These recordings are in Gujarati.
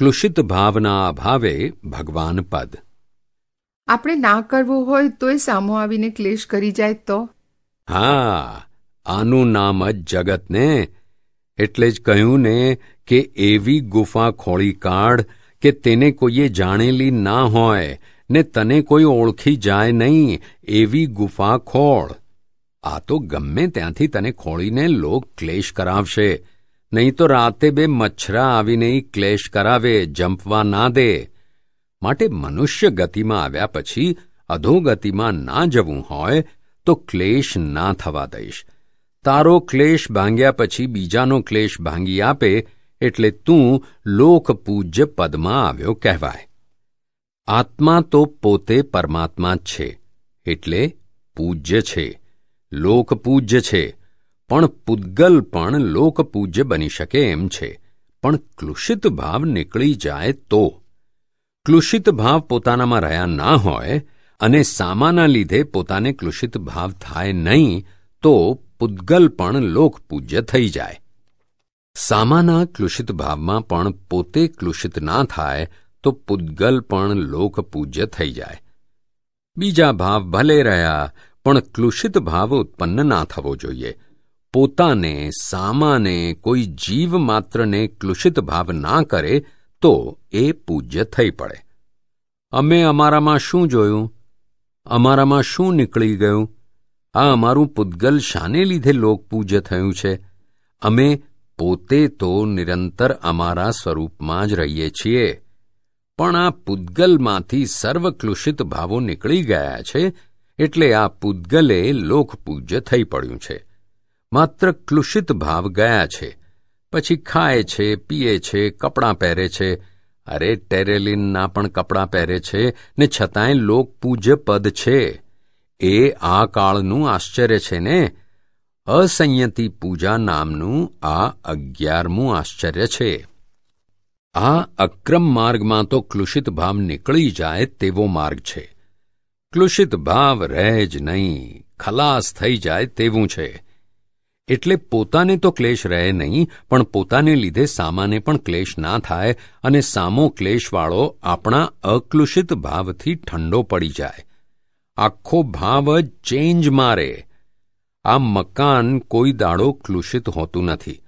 ક્લુષિત ભાવના અભાવે ભગવાન પદ. આપણે ના કરવું હોય તોય સામો આવીને ક્લેશ કરી જાય તો? હા આનું નામ જ જગતને એટલે જ કહ્યું ને કે એવી ગુફા ખોળી કાઢ કે તેને કોઈએ જાણેલી ના હોય ને તને કોઈ ઓળખી જાય નહીં એવી ગુફા ખોળ. આ તો ગમે ત્યાંથી તને ખોળીને લોક ક્લેશ કરાવશે. નહીં તો રાતે બે મચ્છરા આવીને ક્લેશ કરાવે, જંપવા ના દે. માટે મનુષ્ય ગતિમાં આવ્યા પછી અધોગતિમાં ના જવું હોય, તો ક્લેશ ના થવા દઈશ. તારો ક્લેશ ભાંગ્યા પછી બીજાનો ક્લેશ ભાંગી આપે, એટલે તું લોકપૂજ્ય પદમાં આવ્યો કહેવાય. આત્મા તો પોતે પરમાત્મા જ છે, એટલે પૂજ્ય છે, લોકપૂજ્ય છે. પણ પુદ્ગલ પણ લોકપૂજ્ય બની શકે એમ છે. પણ ક્લુષિત ભાવ નીકળી જાય તો. ક્લુષિત ભાવ પોતાનામાં રહ્યા ના હોય અને સામાના લીધે પોતાને ક્લુષિત ભાવ થાય નહીં, તો પુદ્ગલ પણ લોકપૂજ્ય થઈ જાય. સામાના ક્લુષિત ભાવમાં પણ પોતે ક્લુષિત ના થાય, તો પુદ્ગલ પણ લોકપૂજ્ય થઈ જાય. બીજા ભાવ ભલે રહ્યા, પણ ક્લુષિત ભાવ ઉત્પન્ન ના થવો જોઈએ. પોતાને, સામાને, કોઈ જીવ માત્રને ક્લુષિત ભાવ ના કરે, તો એ પૂજ્ય થઈ પડે. અમે અમારામાં શું જોયું? અમારામાં શું નીકળી ગયું? આ અમારું પૂદ્ગલ શાને લીધે લોકપૂજ્ય થયું છે. અમે પોતે તો નિરંતર અમારા સ્વરૂપમાં જ રહીએ છીએ. પણ આ પૂદ્ગલમાંથી સર્વક્લુષિત ભાવો નીકળી ગયા છે, એટલે આ પૂદ્ગલે લોકપૂજ્ય થઈ પડ્યું છે. માત્ર ક્લુષિત ભાવ ગયા છે. પછી ખાય છે, પીએ છે, કપડાં પહેરે છે. અરે, ટેરેલિનના પણ કપડાં પહેરે છે ને છતાંય લોકપૂજ્ય પદ છે. એ આ કાળનું આશ્ચર્ય છે ને? અસંયતિ પૂજા નામનું આ અગિયારમું આશ્ચર્ય છે. આ અક્રમ માર્ગમાં તો ક્લુષિત ભાવ નીકળી જાય તેવો માર્ગ છે. ક્લુષિત ભાવ રહે જ નહીં. ખલાસ થઈ જાય તેવું છે. એટલે પોતાને તો ક્લેશ રહે નહીં, પણ પોતાને લીધે સામાને પણ ક્લેશ ના થાય અને સામો ક્લેશવાળો આપણા અકલુષિત ભાવથી ઠંડો પડી જાય. આખો ભાવ જ ચેન્જ મારે. આ મકાન કોઈ દાડો ક્લુષિત હોતું નથી.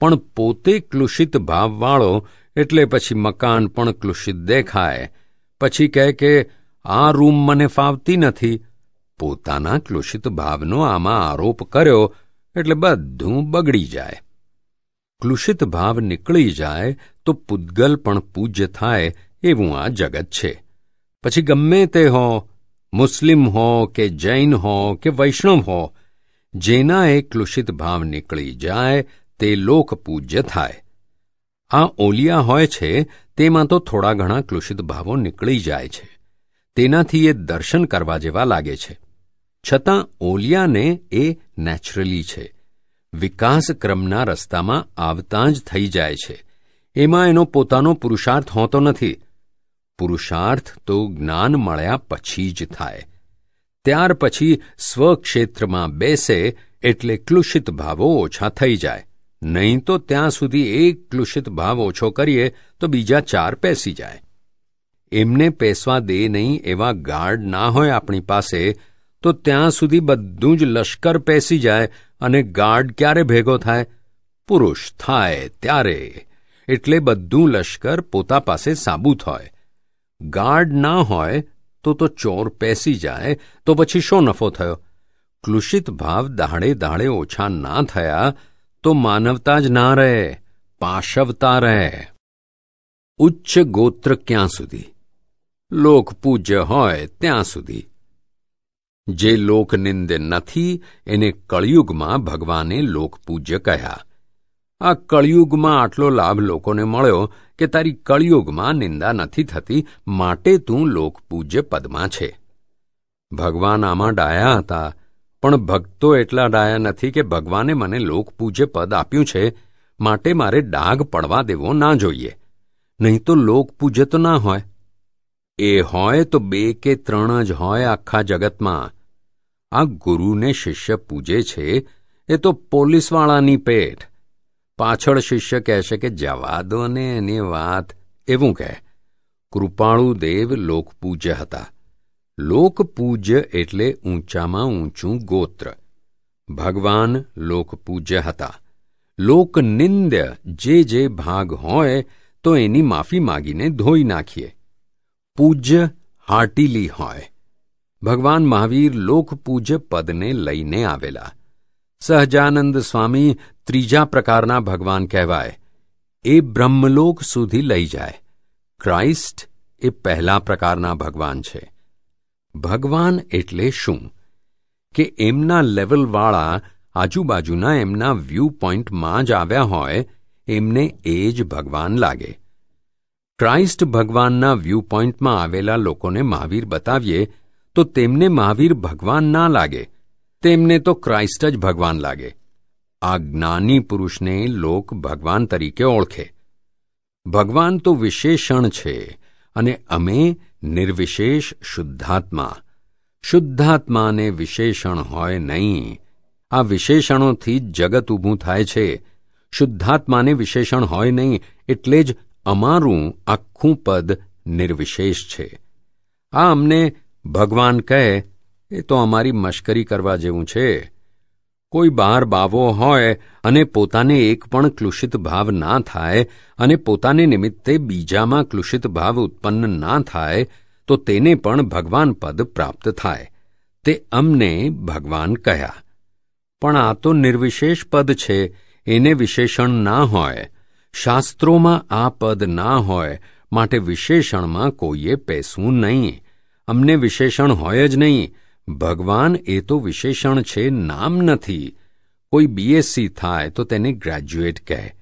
પણ પોતે ક્લુષિત ભાવવાળો એટલે પછી મકાન પણ ક્લુષિત દેખાય. પછી કહે કે, આ રૂમ મને ફાવતી નથી. પોતાના ક્લુષિત ભાવનો આમાં આરોપ કર્યો એટલે બધું બગડી જાય. ક્લુષિત ભાવ નીકળી જાય તો પૂદગલ પણ પૂજ્ય થાય એવું આ જગત છે. પછી ગમે તે હો, મુસ્લિમ હો કે જૈન હો કે વૈષ્ણવ હો, જેના એ ક્લુષિત ભાવ નીકળી જાય તે લોક પૂજ્ય થાય. આ ઓલિયા હોય છે તેમાં તો થોડા ઘણા ક્લુષિત ભાવો નીકળી જાય છે. તેનાથી એ દર્શન કરવા જેવા લાગે છે. છતાં ઓલિયાને એ નેચરલી છે. વિકાસક્રમના રસ્તામાં આવતા જ થઈ જાય છે. એમાં એનો પોતાનો પુરુષાર્થ હોતો નથી. પુરુષાર્થ તો જ્ઞાન મળ્યા પછી જ થાય. ત્યાર પછી સ્વક્ષેત્રમાં બેસે એટલે ક્લુષિત ભાવો ઓછા થઈ જાય. નહીં તો ત્યાં સુધી એક ક્લુષિત ભાવ ઓછો કરીએ તો બીજા ચાર પેસી જાય. એમને પેસવા દે નહીં એવા ગાર્ડ ના હોય આપણી પાસે તો ત્યાં સુધી બધું જ લશ્કર પેસી જાય અને ગાર્ડ ક્યારે ભેગો થાય? પુરુષ થાય ત્યારે. એટલે બધું લશ્કર પોતા પાસે સાબુત હોય. ગાર્ડ ના હોય તો તો ચોર પેસી જાય, તો પછી શો નફો થયો? ક્લુષિત ભાવ દાહડે દાહડે ઓછા ના થયા, તો માનવતા જ ના રહે, પાશવતા રહે. ઉચ્ચ ગોત્ર ક્યાં સુધી? લોકપૂજ્ય હોય ત્યાં સુધી. જે લોકનિંદ નથી, એને કળિયુગમાં ભગવાને લોકપૂજ્ય કહ્યા. આ કળિયુગમાં આટલો લાભ લોકોને મળ્યો કે તારી કળિયુગમાં નિંદા નથી થતી, માટે તું લોકપૂજ્ય પદમાં છે. ભગવાન આમાં ડાયા હતા, પણ ભક્તો એટલા ડાયા નથી કે ભગવાને મને લોકપૂજ્ય પદ આપ્યું છે, માટે મારે ડાઘ પડવા દેવો ના જોઈએ. નહીં તો લોકપૂજ્ય તો ના હોય. એ હોય તો બે કે ત્રણ જ હોય આખા જગતમાં. આ ગુરુને શિષ્ય પૂજે છે, એ તો પોલીસવાળાની પેઠ પાછળ શિષ્ય કહેશે કે જવા દો ને એની વાત. એવું કહે. કૃપાળુ દેવ લોકપૂજ્ય હતા. લોકપૂજ્ય એટલે ઊંચામાં ઊંચું ગોત્ર. ભગવાન લોકપૂજ્ય હતા. લોકનિંદ્ય જે જે ભાગ હોય, તો એની માફી માગીને ધોઈ નાખીએ. પૂજ્ય હાર્ટીલી હોય. ભગવાન મહાવીર લોકપૂજ્ય પદને લઈને આવેલા. સહજાનંદ સ્વામી ત્રીજા પ્રકારના ભગવાન કહેવાય. એ બ્રહ્મલોક સુધી લઈ જાય. ક્રાઇસ્ટ એ પહેલા પ્રકારના ભગવાન છે. ભગવાન એટલે શું? કે એમના લેવલવાળા આજુબાજુના એમના વ્યૂ પોઈન્ટમાં જ આવ્યા હોય, એમને એ જ ભગવાન લાગે. ક્રાઇસ્ટ ભગવાનના વ્યૂ પોઈન્ટમાં આવેલા લોકોને મહાવીર બતાવીએ, તો તેમને મહાવીર ભગવાન ના લાગે. તેમને તો ક્રાઇસ્ટ જ ભગવાન લાગે. આ જ્ઞાની પુરુષને લોક ભગવાન તરીકે ઓળખે. ભગવાન તો વિશેષણ છે, અને અમે નિર્વિશેષ શુદ્ધાત્મા. શુદ્ધાત્માને વિશેષણ હોય નહીં. આ વિશેષણોથી જ જગત ઊભું થાય છે. શુદ્ધાત્માને વિશેષણ હોય નહીં, એટલે જ અમારું આખું પદ નિર્વિશેષ છે. આ અમને ભગવાન કહે, એ તો અમારી મશ્કરી કરવા જેવું છે. કોઈ બાર બાવો હોય અને પોતાને એક પણ ક્લુષિત ભાવ ના થાય અને પોતાને નિમિત્તે બીજામાં ક્લુષિત ભાવ ઉત્પન્ન ના થાય, તો તેને પણ ભગવાન પદ પ્રાપ્ત થાય. તે અમને ભગવાન કહ્યા. પણ આ તો નિર્વિશેષ પદ છે, એને વિશેષણ ના હોય શાસ્ત્રોમાં આ પદ ના હોય, માટે વિશેષણમાં કોઈએ પેસવું નહીં. અમને વિશેષણ હોય જ નહીં. ભગવાન એ તો વિશેષણ છે નામ નથી. કોઈ બીએસસી થાય તો તેને ગ્રેજ્યુએટ કહે.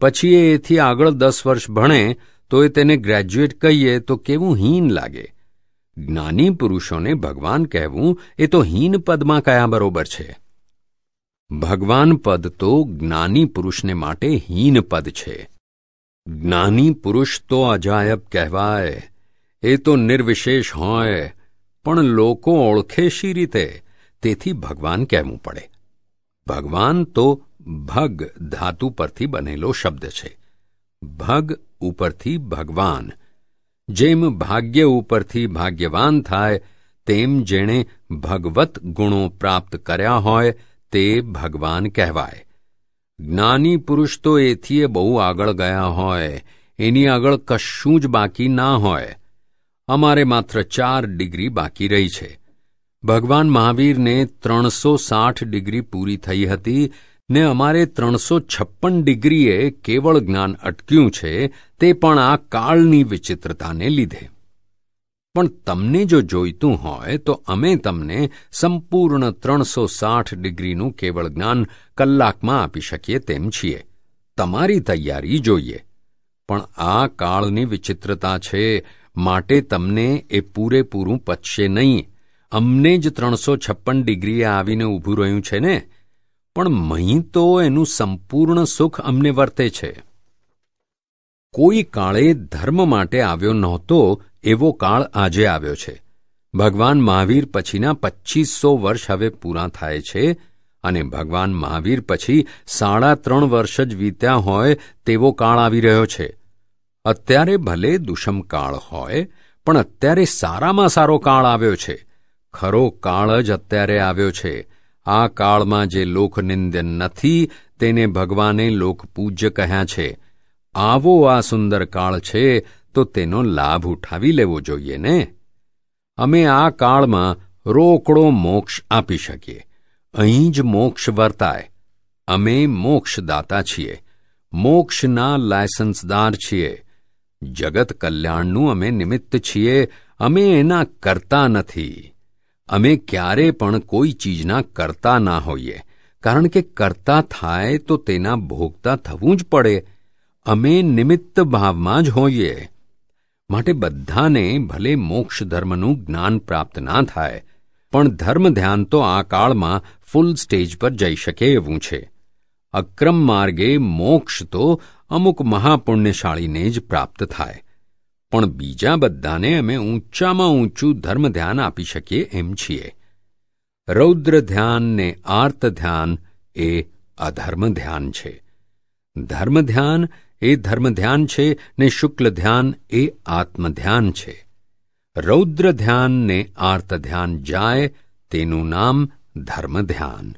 પછી એ એથી આગળ દસ વર્ષ ભણે તો એ તેને ગ્રેજ્યુએટ કહીએ તો કેવું હીન લાગે. જ્ઞાની પુરુષોને ભગવાન કહેવું એ તો હીન પદમાં કયા બરોબર છે. ભગવાન પદ તો જ્ઞાની પુરુષને માટે હીન પદ છે. જ્ઞાની પુરુષ તો અજાયબ કહેવાય, એ તો નિર્વિશેષ હોય, પણ લોકો ઓળખે શી રીતે? તેથી ભગવાન કહેવું પડે. ભગવાન તો ભગ ધાતુ પરથી બનેલો શબ્દ છે. ભગ ઉપરથી ભગવાન. જેમ ભાગ્ય ઉપરથી ભાગ્યવાન થાય, તેમ જેણે ભગવત ગુણો પ્રાપ્ત કર્યા હોય તે ભગવાન કહેવાય. જ્ઞાની પુરુષ તો એથી બહુ આગળ ગયા હોય, એની આગળ કશું જ બાકી ના હોય. અમારે માત્ર ચાર ડિગ્રી બાકી રહી છે. ભગવાન મહાવીરને ત્રણસો સાઠ ડિગ્રી પૂરી થઈ હતી, ને અમારે ત્રણસો છપ્પન ડિગ્રીએ કેવળ જ્ઞાન અટક્યું છે, તે પણ આ કાળની વિચિત્રતાને લીધે. પણ તમને જો જોઈતું હોય તો અમે તમને સંપૂર્ણ ત્રણસો સાઠ ડિગ્રીનું કેવળ જ્ઞાન કલાકમાં આપી શકીએ તેમ છીએ. તમારી તૈયારી જોઈએ. પણ આ કાળની વિચિત્રતા છે, માટે તમને એ પૂરેપૂરું પચશે નહીં. અમને જ ત્રણસો છપ્પન ડિગ્રીએ આવીને ઊભું રહ્યું છે ને? પણ મહી તો એનું સંપૂર્ણ સુખ અમને વર્તે છે. કોઈ કાળે ધર્મ માટે આવ્યો નહોતો એવો કાળ આજે આવ્યો છે. ભગવાન મહાવીર પછીના પચ્ચીસો વર્ષ હવે પૂરા થાય છે અને ભગવાન મહાવીર પછી સાડા ત્રણ વર્ષ જ વીત્યા હોય તેવો કાળ આવી રહ્યો છે. અત્યારે ભલે દુષમકાળ હોય, પણ અત્યારે સારામાં સારો કાળ આવ્યો છે. ખરો કાળ જ અત્યારે આવ્યો છે. આ કાળમાં જે લોકનિંદ્ય નથી, તેને ભગવાને લોકપૂજ્ય કહ્યા છે. આવો આ સુંદર કાળ છે તો તેનો લાભ ઉઠાવી લેવો જોઈએ ને? અમે આ કાળમાં રોકડો મોક્ષ આપી શકીએ. અહીં જ મોક્ષ વર્તાય. અમે મોક્ષદાતા છીએ. મોક્ષના લાયસન્સદાર છીએ. જગત કલ્યાણનું અમે નિમિત્ત છીએ. અમે એના કરતા નથી. અમે ક્યારે પણ કોઈ ચીજના કરતા ના હોઈએ. કારણ કે કરતા થાય તો તેના ભોગતા થવું જ પડે. અમે નિમિત્ત ભાવમાં જ હોઈએ. માટે બધાને ભલે મોક્ષ ધર્મનું જ્ઞાન પ્રાપ્ત ના થાય, પણ ધર્મ ધ્યાન તો આ કાળમાં ફૂલ સ્ટેજ પર જઈ શકે એવું છે. અક્રમ માર્ગે મોક્ષ તો અમુક મહાપુણ્યશાળીને જ પ્રાપ્ત થાય. પણ બીજા બધાને અમે ઊંચામાં ઊંચું ધર્મ ધ્યાન આપી શકીએ એમ છીએ. રૌદ્ર ધ્યાન ને આર્ત ધ્યાન એ અધર્મ ધ્યાન છે. ધર્મ ધ્યાન એ ધર્મ ધ્યાન છે ને શુક્લ ધ્યાન એ આત્મ ધ્યાન છે. રૌદ્ર ધ્યાન ને આર્ત ધ્યાન જાય તેનું નામ ધર્મ ધ્યાન